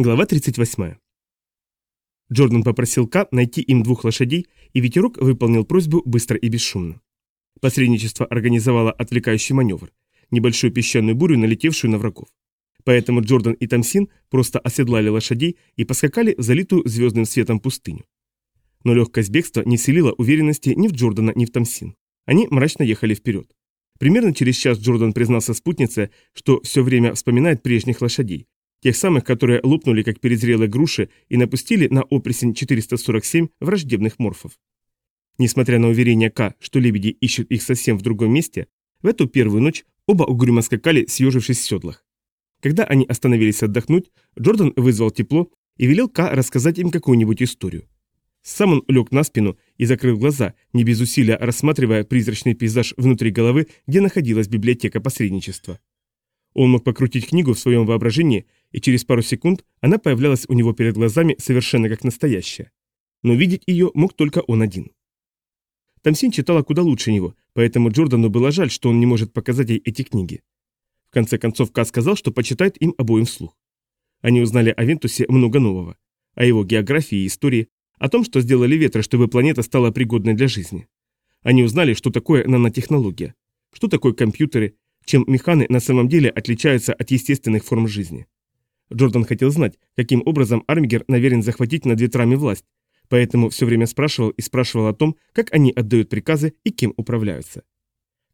Глава 38. Джордан попросил К найти им двух лошадей, и ветерок выполнил просьбу быстро и бесшумно. Посредничество организовало отвлекающий маневр, небольшую песчаную бурю, налетевшую на врагов. Поэтому Джордан и Тамсин просто оседлали лошадей и поскакали в залитую звездным светом пустыню. Но легкость бегства не селила уверенности ни в Джордана, ни в Тамсин. Они мрачно ехали вперед. Примерно через час Джордан признался спутнице, что все время вспоминает прежних лошадей, Тех самых, которые лопнули, как перезрелые груши, и напустили на опресень 447 враждебных морфов. Несмотря на уверение К, что лебеди ищут их совсем в другом месте, в эту первую ночь оба угрюмо скакали, съежившись в седлах. Когда они остановились отдохнуть, Джордан вызвал тепло и велел К рассказать им какую-нибудь историю. Сам он лег на спину и закрыл глаза, не без усилия рассматривая призрачный пейзаж внутри головы, где находилась библиотека посредничества. Он мог покрутить книгу в своем воображении и через пару секунд она появлялась у него перед глазами совершенно как настоящая. Но видеть ее мог только он один. Тамсин читала куда лучше него, поэтому Джордану было жаль, что он не может показать ей эти книги. В конце концов, Ка сказал, что почитает им обоим вслух. Они узнали о Вентусе много нового. О его географии и истории, о том, что сделали ветры, чтобы планета стала пригодной для жизни. Они узнали, что такое нанотехнология, что такое компьютеры, чем механы на самом деле отличаются от естественных форм жизни. Джордан хотел знать, каким образом Армигер намерен захватить над ветрами власть, поэтому все время спрашивал и спрашивал о том, как они отдают приказы и кем управляются.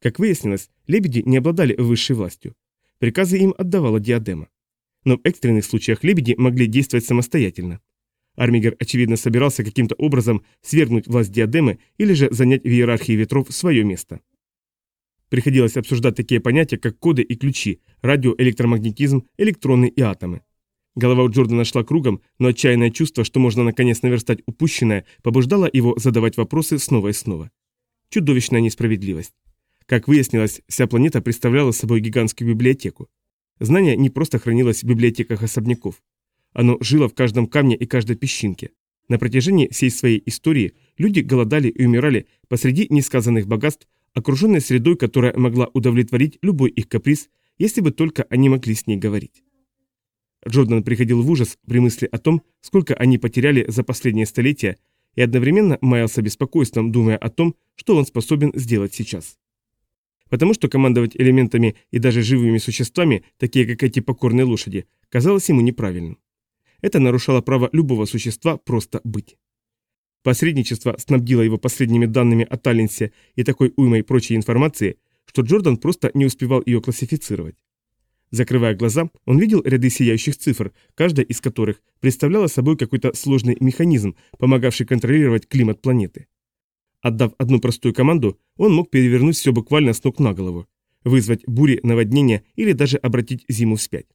Как выяснилось, лебеди не обладали высшей властью. Приказы им отдавала диадема. Но в экстренных случаях лебеди могли действовать самостоятельно. Армигер, очевидно, собирался каким-то образом свергнуть власть диадемы или же занять в иерархии ветров свое место. Приходилось обсуждать такие понятия, как коды и ключи, радио, электромагнетизм, электроны и атомы. Голова у Джордана шла кругом, но отчаянное чувство, что можно наконец наверстать упущенное, побуждало его задавать вопросы снова и снова. Чудовищная несправедливость. Как выяснилось, вся планета представляла собой гигантскую библиотеку. Знание не просто хранилось в библиотеках особняков. Оно жило в каждом камне и каждой песчинке. На протяжении всей своей истории люди голодали и умирали посреди несказанных богатств, окруженной средой, которая могла удовлетворить любой их каприз, если бы только они могли с ней говорить. Джордан приходил в ужас при мысли о том, сколько они потеряли за последние столетия, и одновременно маялся беспокойством, думая о том, что он способен сделать сейчас. Потому что командовать элементами и даже живыми существами, такие как эти покорные лошади, казалось ему неправильным. Это нарушало право любого существа просто быть. Посредничество снабдило его последними данными о Таллинсе и такой уймой прочей информации, что Джордан просто не успевал ее классифицировать. Закрывая глаза, он видел ряды сияющих цифр, каждая из которых представляла собой какой-то сложный механизм, помогавший контролировать климат планеты. Отдав одну простую команду, он мог перевернуть все буквально с ног на голову, вызвать бури, наводнения или даже обратить зиму вспять.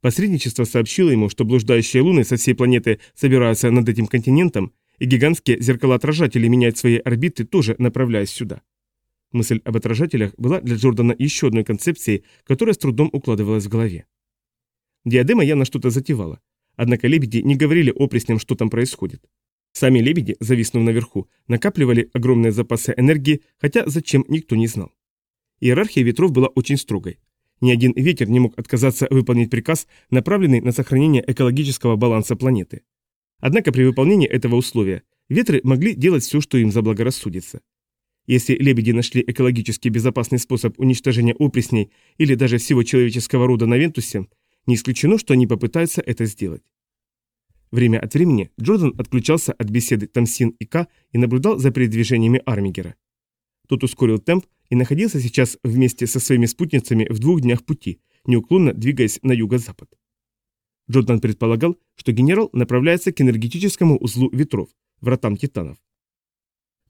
Посредничество сообщило ему, что блуждающие луны со всей планеты собираются над этим континентом, и гигантские зеркалоотражатели меняют свои орбиты, тоже направляясь сюда. Мысль об отражателях была для Джордана еще одной концепцией, которая с трудом укладывалась в голове. Диадема явно что-то затевала. Однако лебеди не говорили опресням, что там происходит. Сами лебеди, зависнув наверху, накапливали огромные запасы энергии, хотя зачем никто не знал. Иерархия ветров была очень строгой. Ни один ветер не мог отказаться выполнить приказ, направленный на сохранение экологического баланса планеты. Однако при выполнении этого условия ветры могли делать все, что им заблагорассудится. Если лебеди нашли экологически безопасный способ уничтожения опресней или даже всего человеческого рода на Вентусе, не исключено, что они попытаются это сделать. Время от времени Джордан отключался от беседы Тамсин и К и наблюдал за передвижениями Армигера. Тот ускорил темп и находился сейчас вместе со своими спутницами в двух днях пути, неуклонно двигаясь на юго-запад. Джордан предполагал, что генерал направляется к энергетическому узлу ветров, вратам титанов.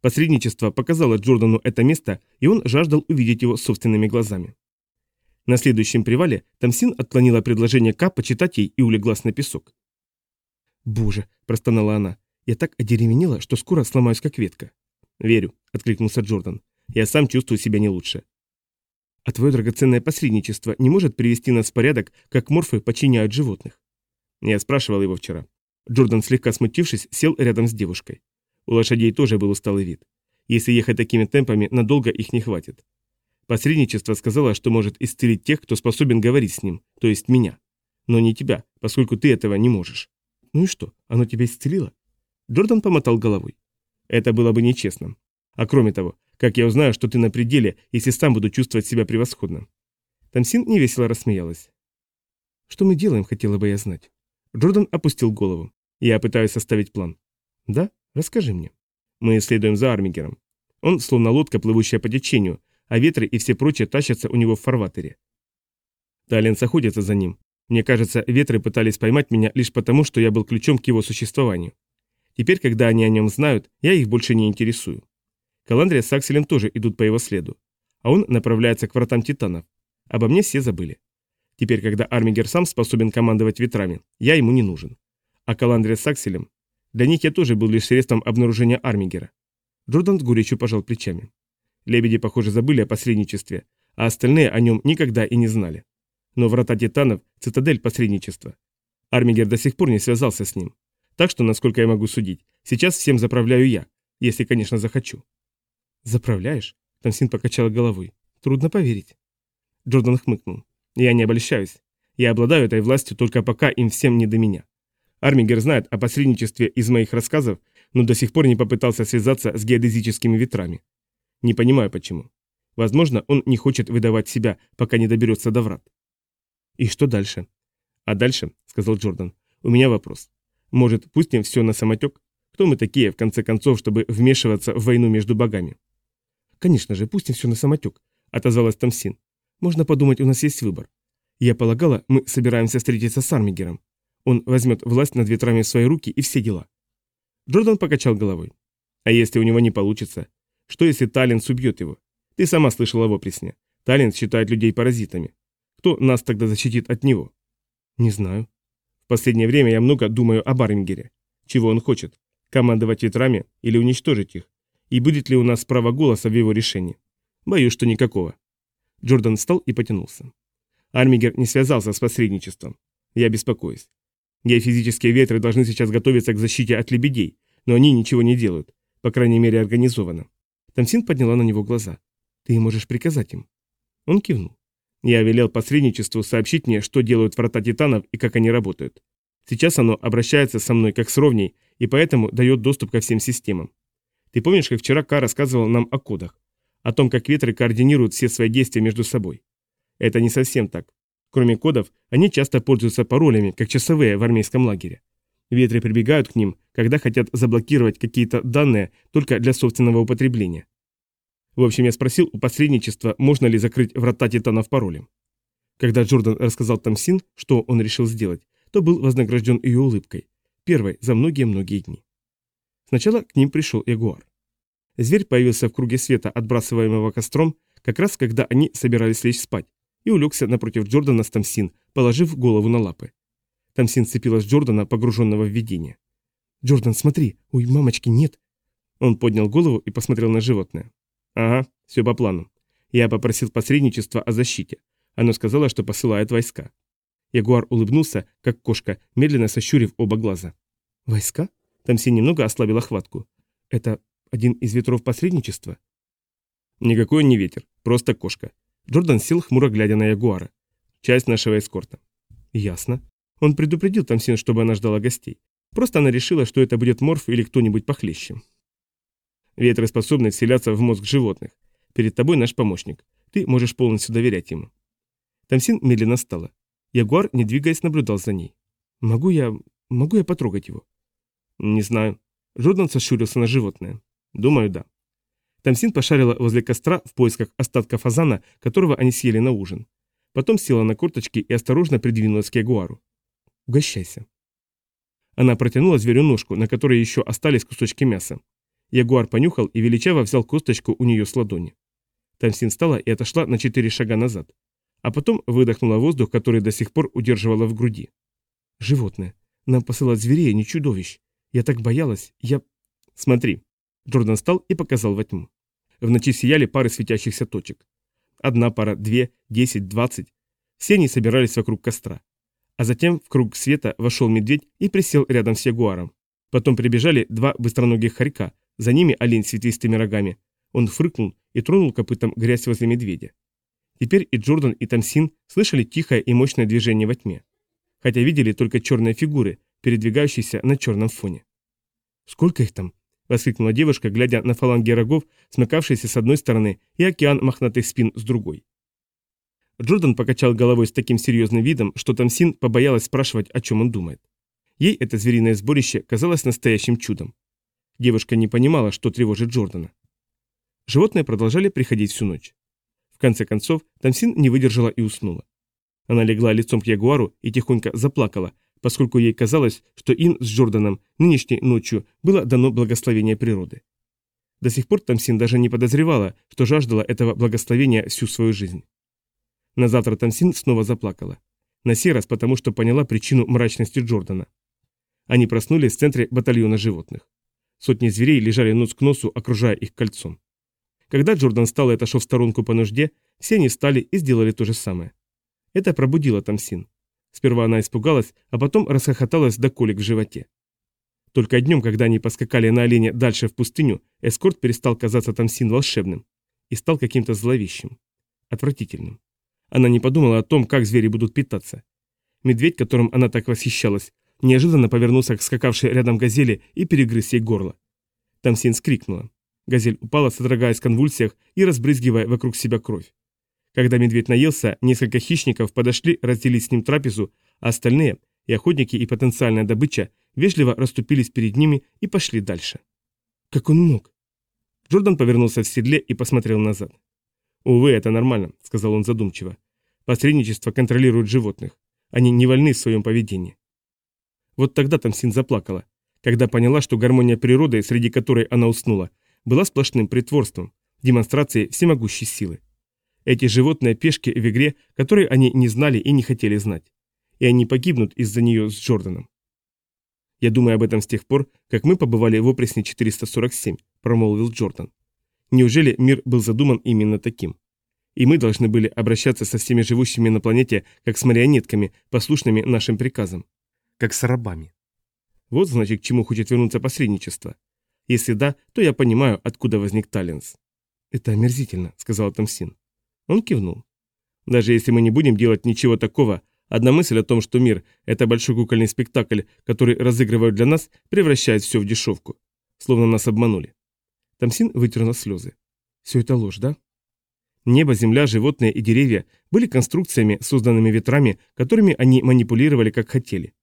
Посредничество показало Джордану это место, и он жаждал увидеть его собственными глазами. На следующем привале Тамсин отклонила предложение К почитать ей и улеглась на песок. «Боже!» – простонала она. «Я так одеревенела, что скоро сломаюсь, как ветка». «Верю», – откликнулся Джордан. «Я сам чувствую себя не лучше». «А твое драгоценное посредничество не может привести нас в порядок, как морфы подчиняют животных?» Я спрашивал его вчера. Джордан, слегка смутившись, сел рядом с девушкой. У лошадей тоже был усталый вид. Если ехать такими темпами, надолго их не хватит. Посредничество сказала, что может исцелить тех, кто способен говорить с ним, то есть меня. Но не тебя, поскольку ты этого не можешь. Ну и что, оно тебя исцелило? Джордан помотал головой. Это было бы нечестно. А кроме того, как я узнаю, что ты на пределе, если сам буду чувствовать себя превосходно? Тамсин невесело рассмеялась. Что мы делаем, хотела бы я знать. Джордан опустил голову. Я пытаюсь составить план. Да? Расскажи мне. Мы следуем за Армигером. Он словно лодка, плывущая по течению, а ветры и все прочие тащатся у него в фарватере. Талент охотится за ним. Мне кажется, ветры пытались поймать меня лишь потому, что я был ключом к его существованию. Теперь, когда они о нем знают, я их больше не интересую. Каландрия с Акселем тоже идут по его следу. А он направляется к вратам титанов. Обо мне все забыли. Теперь, когда Армигер сам способен командовать ветрами, я ему не нужен. А Каландрия с Акселем для них я тоже был лишь средством обнаружения Армигера. Джордан с горечью пожал плечами. Лебеди, похоже, забыли о посредничестве, а остальные о нем никогда и не знали. Но врата титанов – цитадель посредничества. Армигер до сих пор не связался с ним. Так что, насколько я могу судить, сейчас всем заправляю я, если, конечно, захочу. «Заправляешь?» – Тамсин покачал головой. «Трудно поверить». Джордан хмыкнул. «Я не обольщаюсь. Я обладаю этой властью только пока им всем не до меня. Армигер знает о посредничестве из моих рассказов, но до сих пор не попытался связаться с геодезическими ветрами. Не понимаю почему. Возможно, он не хочет выдавать себя, пока не доберется до врат. И что дальше? А дальше, сказал Джордан, у меня вопрос. Может, пустим все на самотек? Кто мы такие, в конце концов, чтобы вмешиваться в войну между богами? Конечно же, пустим все на самотек, отозвалась Тамсин. Можно подумать, у нас есть выбор. Я полагала, мы собираемся встретиться с Армигером. Он возьмет власть над ветрами в свои руки и все дела. Джордан покачал головой. А если у него не получится? Что если Талент убьет его? Ты сама слышала его пресне. Талент считает людей паразитами. Кто нас тогда защитит от него? Не знаю. В последнее время я много думаю о Бармингере. Чего он хочет? Командовать ветрами или уничтожить их? И будет ли у нас право голоса в его решении? Боюсь, что никакого. Джордан встал и потянулся. Армигер не связался с посредничеством. Я беспокоюсь. Геофизические ветры должны сейчас готовиться к защите от лебедей, но они ничего не делают, по крайней мере организованно. Тамсин подняла на него глаза. «Ты можешь приказать им?» Он кивнул. «Я велел посредничеству сообщить мне, что делают врата титанов и как они работают. Сейчас оно обращается со мной как с ровней, и поэтому дает доступ ко всем системам. Ты помнишь, как вчера Ка рассказывал нам о кодах? О том, как ветры координируют все свои действия между собой? Это не совсем так. Кроме кодов, они часто пользуются паролями, как часовые в армейском лагере. Ветры прибегают к ним, когда хотят заблокировать какие-то данные только для собственного употребления. В общем, я спросил у посредничества, можно ли закрыть врата титанов паролем. Когда Джордан рассказал Тамсин, что он решил сделать, то был вознагражден ее улыбкой, первой за многие-многие дни. Сначала к ним пришел Ягуар. Зверь появился в круге света, отбрасываемого костром, как раз когда они собирались лечь спать, и улегся напротив Джордана с Тамсин, положив голову на лапы. Тамсин сцепилась Джордана, погруженного в видение. «Джордан, смотри! Ой, мамочки, нет!» Он поднял голову и посмотрел на животное. «Ага, все по плану. Я попросил посредничества о защите. Оно сказало, что посылает войска». Ягуар улыбнулся, как кошка, медленно сощурив оба глаза. «Войска?» Тамсин немного ослабила хватку. «Это один из ветров посредничества?» «Никакой он не ветер, просто кошка. Джордан сел, хмуро глядя на Ягуара. Часть нашего эскорта. Ясно. Он предупредил Тамсин, чтобы она ждала гостей. Просто она решила, что это будет морф или кто-нибудь похлеще. Ветры способны вселяться в мозг животных. Перед тобой наш помощник. Ты можешь полностью доверять ему. Тамсин медленно встала. Ягуар, не двигаясь, наблюдал за ней. Могу я... могу я потрогать его? Не знаю. Джордан сощурился на животное. Думаю, да. Тамсин пошарила возле костра в поисках остатка фазана, которого они съели на ужин. Потом села на корточки и осторожно придвинулась к ягуару. «Угощайся». Она протянула зверю ножку, на которой еще остались кусочки мяса. Ягуар понюхал и величаво взял косточку у нее с ладони. Тамсин встала и отошла на четыре шага назад. А потом выдохнула воздух, который до сих пор удерживала в груди. «Животное. Нам посылать зверей, а не чудовищ. Я так боялась. Я...» «Смотри». Джордан встал и показал во тьму. В ночи сияли пары светящихся точек. Одна пара, две, десять, двадцать. Все они собирались вокруг костра. А затем в круг света вошел медведь и присел рядом с ягуаром. Потом прибежали два быстроногих хорька, за ними олень с ветвистыми рогами. Он фрыкнул и тронул копытом грязь возле медведя. Теперь и Джордан, и Тамсин слышали тихое и мощное движение во тьме. хотя видели только черные фигуры, передвигающиеся на черном фоне. «Сколько их там?» – воскликнула девушка, глядя на фаланги рогов, смыкавшиеся с одной стороны, и океан мохнатых спин с другой. Джордан покачал головой с таким серьезным видом, что Тамсин побоялась спрашивать, о чем он думает. Ей это звериное сборище казалось настоящим чудом. Девушка не понимала, что тревожит Джордана. Животные продолжали приходить всю ночь. В конце концов, Тамсин не выдержала и уснула. Она легла лицом к ягуару и тихонько заплакала, поскольку ей казалось, что им с Джорданом нынешней ночью было дано благословение природы. До сих пор Тамсин даже не подозревала, что жаждала этого благословения всю свою жизнь. На завтра Тамсин снова заплакала. На сей раз потому, что поняла причину мрачности Джордана. Они проснулись в центре батальона животных. Сотни зверей лежали нос к носу, окружая их кольцом. Когда Джордан встал и отошел в сторонку по нужде, все они встали и сделали то же самое. Это пробудило Тамсин. Сперва она испугалась, а потом расхохоталась до колик в животе. Только днем, когда они поскакали на олене дальше в пустыню, эскорт перестал казаться Тамсин волшебным и стал каким-то зловещим, отвратительным. Она не подумала о том, как звери будут питаться. Медведь, которым она так восхищалась, неожиданно повернулся к скакавшей рядом газели и перегрыз ей горло. Тамсин скрикнула. Газель упала, содрогаясь в конвульсиях и разбрызгивая вокруг себя кровь. Когда медведь наелся, несколько хищников подошли разделить с ним трапезу, а остальные, и охотники, и потенциальная добыча, вежливо расступились перед ними и пошли дальше. Как он мог? Джордан повернулся в седле и посмотрел назад. «Увы, это нормально», — сказал он задумчиво. «Посредничество контролирует животных. Они не вольны в своем поведении». Вот тогда Тамсин заплакала, когда поняла, что гармония природы, среди которой она уснула, была сплошным притворством, демонстрацией всемогущей силы. Эти животные пешки в игре, которые они не знали и не хотели знать. И они погибнут из-за нее с Джорданом. «Я думаю об этом с тех пор, как мы побывали в опресне 447», – промолвил Джордан. Неужели мир был задуман именно таким? И мы должны были обращаться со всеми живущими на планете, как с марионетками, послушными нашим приказам. Как с рабами. Вот значит, к чему хочет вернуться посредничество. Если да, то я понимаю, откуда возник Таллинс. «Это омерзительно», — сказал Тамсин. Он кивнул. «Даже если мы не будем делать ничего такого, одна мысль о том, что мир — это большой кукольный спектакль, который разыгрывают для нас, превращает все в дешевку. Словно нас обманули. Тамсин вытерла слезы. Все это ложь, да? Небо, земля, животные и деревья были конструкциями, созданными ветрами, которыми они манипулировали как хотели.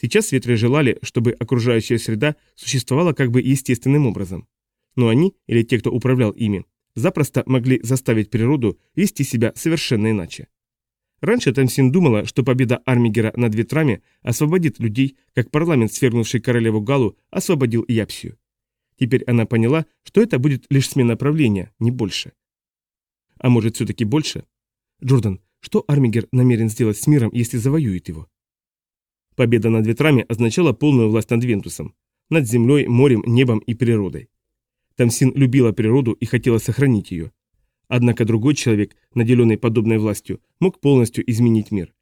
Сейчас ветры желали, чтобы окружающая среда существовала как бы естественным образом. Но они, или те, кто управлял ими, запросто могли заставить природу вести себя совершенно иначе. Раньше Тамсин думала, что победа Армигера над ветрами освободит людей, как парламент, свергнувший королеву Галу, освободил Япсию. Теперь она поняла, что это будет лишь смена правления, не больше. А может, все-таки больше? Джордан, что Армигер намерен сделать с миром, если завоюет его? Победа над ветрами означала полную власть над Вентусом, над землей, морем, небом и природой. Тамсин любила природу и хотела сохранить ее. Однако другой человек, наделенный подобной властью, мог полностью изменить мир.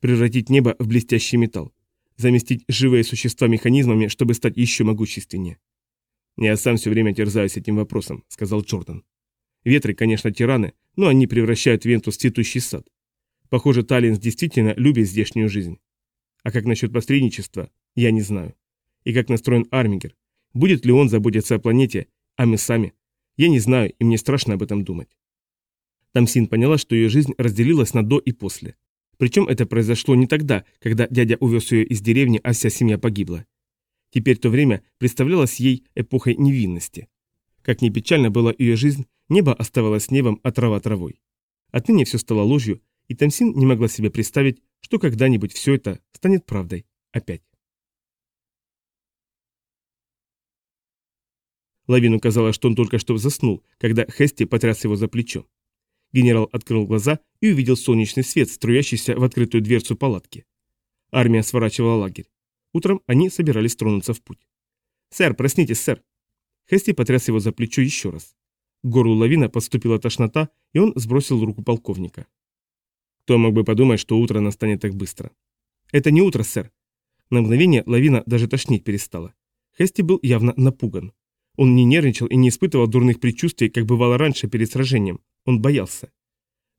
Превратить небо в блестящий металл. Заместить живые существа механизмами, чтобы стать еще могущественнее. «Я сам все время терзаюсь этим вопросом», — сказал Джордан. «Ветры, конечно, тираны, но они превращают Вентус в цветущий сад. Похоже, Таллинс действительно любит здешнюю жизнь. А как насчет посредничества, я не знаю. И как настроен Армигер. Будет ли он заботиться о планете, а мы сами? Я не знаю, и мне страшно об этом думать». Тамсин поняла, что ее жизнь разделилась на до и после. Причем это произошло не тогда, когда дядя увез ее из деревни, а вся семья погибла. Теперь то время представлялось ей эпохой невинности. Как ни печально была ее жизнь, небо оставалось небом, а трава травой. Отныне все стало ложью, и Тамсин не могла себе представить, что когда-нибудь все это станет правдой опять. Лавину казалось, что он только что заснул, когда Хести потряс его за плечо. Генерал открыл глаза и увидел солнечный свет, струящийся в открытую дверцу палатки. Армия сворачивала лагерь. Утром они собирались тронуться в путь. «Сэр, проснитесь, сэр!» Хести потряс его за плечо еще раз. К горлу лавина подступила тошнота, и он сбросил руку полковника. Кто мог бы подумать, что утро настанет так быстро? «Это не утро, сэр!» На мгновение лавина даже тошнить перестала. Хести был явно напуган. Он не нервничал и не испытывал дурных предчувствий, как бывало раньше перед сражением. Он боялся.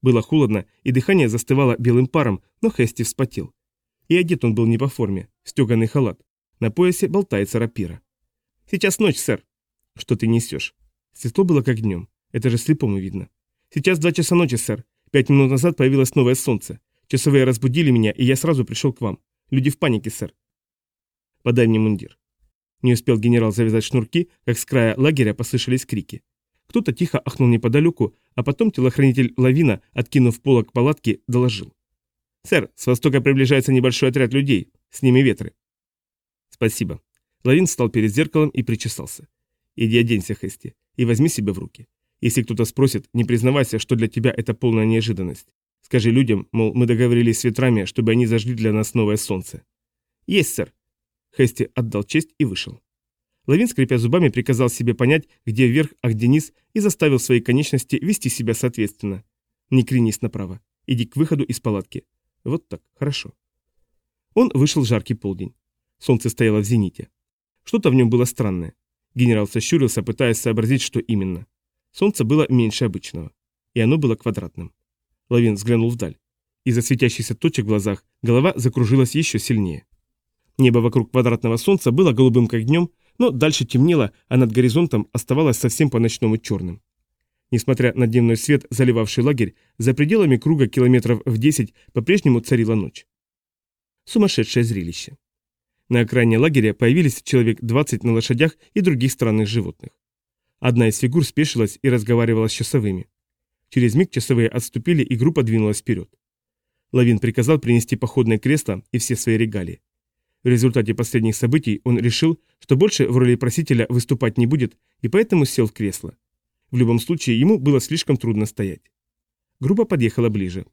Было холодно, и дыхание застывало белым паром, но Хести вспотел. И одет он был не по форме, стеганый халат. На поясе болтается рапира. «Сейчас ночь, сэр». «Что ты несешь?» Светло было как днем. Это же слепому видно. «Сейчас два часа ночи, сэр. Пять минут назад появилось новое солнце. Часовые разбудили меня, и я сразу пришел к вам. Люди в панике, сэр». «Подай мне мундир». Не успел генерал завязать шнурки, как с края лагеря послышались крики. Кто-то тихо ахнул неподалеку, а потом телохранитель Лавина, откинув полок палатки, доложил. «Сэр, с востока приближается небольшой отряд людей. С ними ветры». «Спасибо». Лавин встал перед зеркалом и причесался. «Иди оденься, Хести, и возьми себя в руки. Если кто-то спросит, не признавайся, что для тебя это полная неожиданность. Скажи людям, мол, мы договорились с ветрами, чтобы они зажгли для нас новое солнце». «Есть, сэр». Хести отдал честь и вышел. Лавин, скрипя зубами, приказал себе понять, где вверх, а где низ, и заставил свои конечности вести себя соответственно. Не кренись направо. Иди к выходу из палатки. Вот так, хорошо. Он вышел в жаркий полдень. Солнце стояло в зените. Что-то в нем было странное. Генерал сощурился, пытаясь сообразить, что именно. Солнце было меньше обычного. И оно было квадратным. Лавин взглянул вдаль. Из-за светящихся точек в глазах голова закружилась еще сильнее. Небо вокруг квадратного солнца было голубым как днем, но дальше темнело, а над горизонтом оставалось совсем по-ночному черным. Несмотря на дневной свет, заливавший лагерь, за пределами круга километров в 10 по-прежнему царила ночь. Сумасшедшее зрелище. На окраине лагеря появились человек 20 на лошадях и других странных животных. Одна из фигур спешилась и разговаривала с часовыми. Через миг часовые отступили, и группа двинулась вперед. Лавин приказал принести походное кресло и все свои регалии. В результате последних событий он решил, что больше в роли просителя выступать не будет, и поэтому сел в кресло. В любом случае, ему было слишком трудно стоять. Группа подъехала ближе.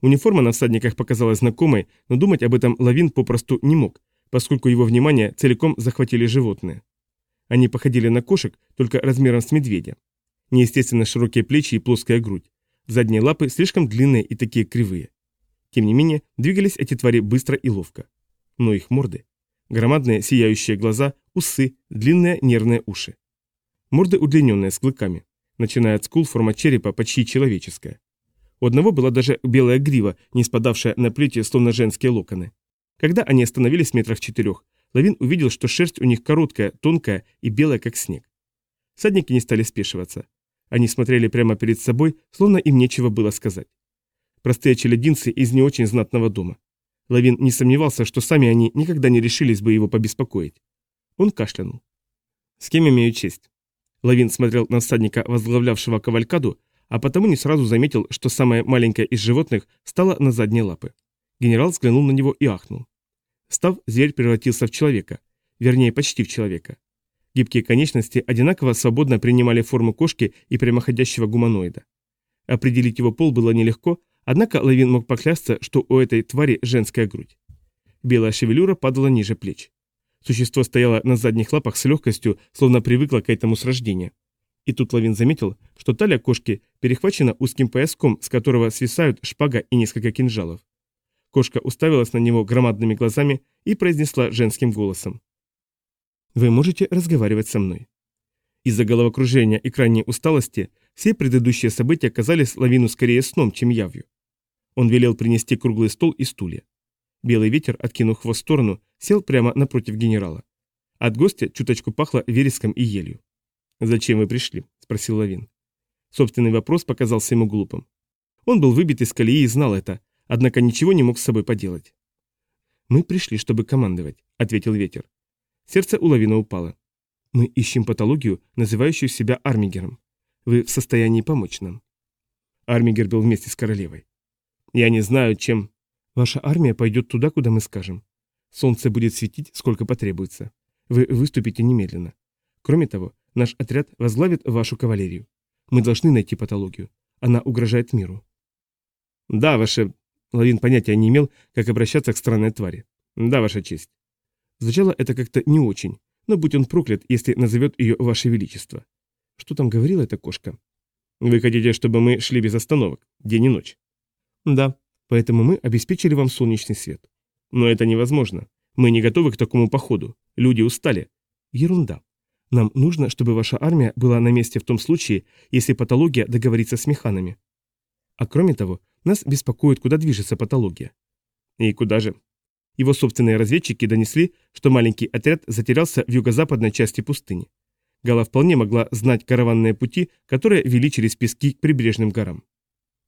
Униформа на всадниках показалась знакомой, но думать об этом Лавин попросту не мог, поскольку его внимание целиком захватили животные. Они походили на кошек, только размером с медведя. Неестественно широкие плечи и плоская грудь. Задние лапы слишком длинные и такие кривые. Тем не менее, двигались эти твари быстро и ловко но их морды. Громадные сияющие глаза, усы, длинные нервные уши. Морды удлиненные, с клыками. Начиная от скул, форма черепа почти человеческая. У одного была даже белая грива, не спадавшая на плечи, словно женские локоны. Когда они остановились в метрах четырех, Лавин увидел, что шерсть у них короткая, тонкая и белая, как снег. Садники не стали спешиваться. Они смотрели прямо перед собой, словно им нечего было сказать. Простые челядинцы из не очень знатного дома. Лавин не сомневался, что сами они никогда не решились бы его побеспокоить. Он кашлянул. «С кем имею честь?» Лавин смотрел на всадника, возглавлявшего кавалькаду, а потому не сразу заметил, что самое маленькое из животных стало на задние лапы. Генерал взглянул на него и ахнул. Став, зверь превратился в человека. Вернее, почти в человека. Гибкие конечности одинаково свободно принимали форму кошки и прямоходящего гуманоида. Определить его пол было нелегко, Однако Лавин мог поклясться, что у этой твари женская грудь. Белая шевелюра падала ниже плеч. Существо стояло на задних лапах с легкостью, словно привыкло к этому с рождения. И тут Лавин заметил, что талия кошки перехвачена узким пояском, с которого свисают шпага и несколько кинжалов. Кошка уставилась на него громадными глазами и произнесла женским голосом. «Вы можете разговаривать со мной». Из-за головокружения и крайней усталости все предыдущие события казались Лавину скорее сном, чем явью. Он велел принести круглый стол и стулья. Белый ветер, откинув хвост в сторону, сел прямо напротив генерала. От гостя чуточку пахло вереском и елью. «Зачем вы пришли?» – спросил Лавин. Собственный вопрос показался ему глупым. Он был выбит из колеи и знал это, однако ничего не мог с собой поделать. «Мы пришли, чтобы командовать», — ответил ветер. Сердце у Лавина упало. «Мы ищем патологию, называющую себя Армигером. Вы в состоянии помочь нам?» Армигер был вместе с королевой. Я не знаю, чем... Ваша армия пойдет туда, куда мы скажем. Солнце будет светить, сколько потребуется. Вы выступите немедленно. Кроме того, наш отряд возглавит вашу кавалерию. Мы должны найти патологию. Она угрожает миру. Да, ваше... Лавин понятия не имел, как обращаться к странной твари. Да, ваша честь. Звучало это как-то не очень, но будь он проклят, если назовет ее ваше величество. Что там говорила эта кошка? Вы хотите, чтобы мы шли без остановок, день и ночь? Да, поэтому мы обеспечили вам солнечный свет. Но это невозможно. Мы не готовы к такому походу. Люди устали. Ерунда. Нам нужно, чтобы ваша армия была на месте в том случае, если патология договорится с механами. А кроме того, нас беспокоит, куда движется патология. И куда же? Его собственные разведчики донесли, что маленький отряд затерялся в юго-западной части пустыни. Гала вполне могла знать караванные пути, которые вели через пески к прибрежным горам.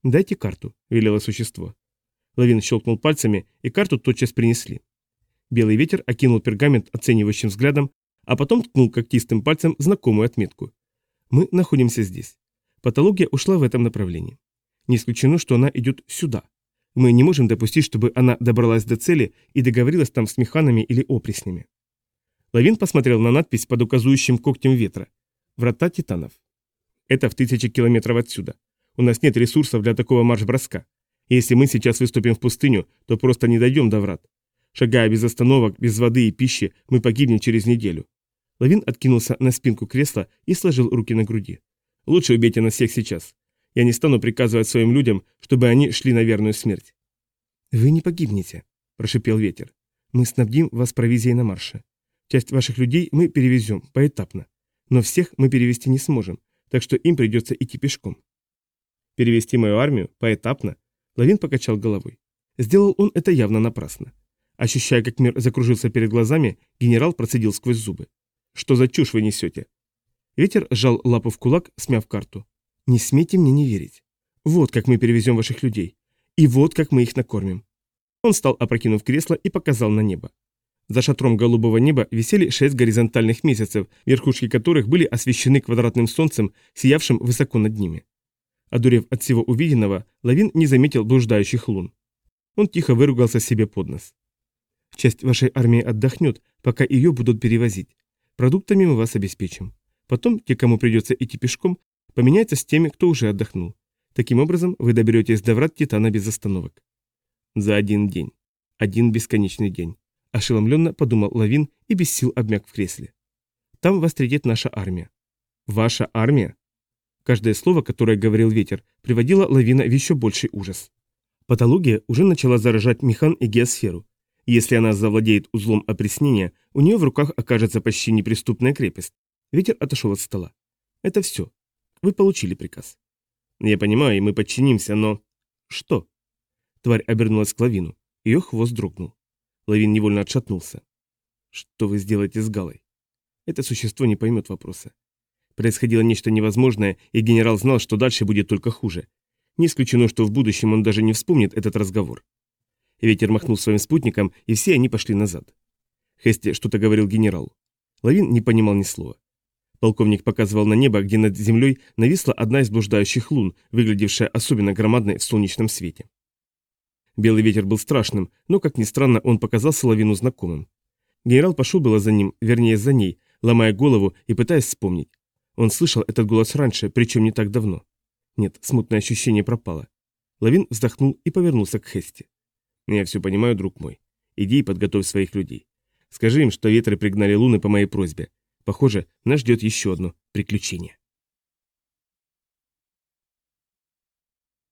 «Дайте карту», — велело существо. Лавин щелкнул пальцами, и карту тотчас принесли. Белый ветер окинул пергамент оценивающим взглядом, а потом ткнул когтистым пальцем знакомую отметку. «Мы находимся здесь. Патология ушла в этом направлении. Не исключено, что она идет сюда. Мы не можем допустить, чтобы она добралась до цели и договорилась там с механами или опреснями. Лавин посмотрел на надпись под указующим когтем ветра. Врата титанов. Это в тысячи километров отсюда. У нас нет ресурсов для такого марш-броска. Если мы сейчас выступим в пустыню, то просто не дойдем до врат. Шагая без остановок, без воды и пищи, мы погибнем через неделю. Лавин откинулся на спинку кресла и сложил руки на груди. Лучше убейте нас всех сейчас. Я не стану приказывать своим людям, чтобы они шли на верную смерть. Вы не погибнете, прошипел ветер. Мы снабдим вас провизией на марше. Часть ваших людей мы перевезем поэтапно, но всех мы перевести не сможем, так что им придется идти пешком. Перевести мою армию поэтапно? Лавин покачал головой. Сделал он это явно напрасно. Ощущая, как мир закружился перед глазами, генерал процедил сквозь зубы. «Что за чушь вы несете?» Ветер сжал лапу в кулак, смяв карту. «Не смейте мне не верить. Вот как мы перевезем ваших людей. И вот как мы их накормим». Он стал, опрокинув кресло, и показал на небо. За шатром голубого неба висели шесть горизонтальных месяцев, верхушки которых были освещены квадратным солнцем, сиявшим высоко над ними. Одурев от всего увиденного, Лавин не заметил блуждающих лун. Он тихо выругался себе под нос. «Часть вашей армии отдохнет, пока ее будут перевозить. Продуктами мы вас обеспечим. Потом те, кому придется идти пешком, поменяются с теми, кто уже отдохнул. Таким образом, вы доберетесь до врат Титана без остановок». За один день. Один бесконечный день. Ошеломленно подумал Лавин и без сил обмяк в кресле. Там вас встретит наша армия. Ваша армия? Каждое слово, которое говорил ветер, приводило Лавина в еще больший ужас. Патология уже начала заражать механ и геосферу. Если она завладеет узлом опреснения, у нее в руках окажется почти неприступная крепость. Ветер отошел от стола. Это все. Вы получили приказ. Я понимаю, и мы подчинимся, но... Что? Тварь обернулась к Лавину. Ее хвост дрогнул. Лавин невольно отшатнулся. Что вы сделаете с Галой? Это существо не поймет вопроса. Происходило нечто невозможное, и генерал знал, что дальше будет только хуже. Не исключено, что в будущем он даже не вспомнит этот разговор. Ветер махнул своим спутником, и все они пошли назад. Хести что-то говорил генералу. Лавин не понимал ни слова. Полковник показывал на небо, где над землей нависла одна из блуждающих лун, выглядевшая особенно громадной в солнечном свете. Белый ветер был страшным, но, как ни странно, он показался лавину знакомым. Генерал пошел было за ним, вернее за ней, ломая голову и пытаясь вспомнить. Он слышал этот голос раньше, причем не так давно. Нет, смутное ощущение пропало. Лавин вздохнул и повернулся к Хесте. «Я все понимаю, друг мой. Иди и подготовь своих людей. Скажи им, что ветры пригнали луны по моей просьбе. Похоже, нас ждет еще одно приключение».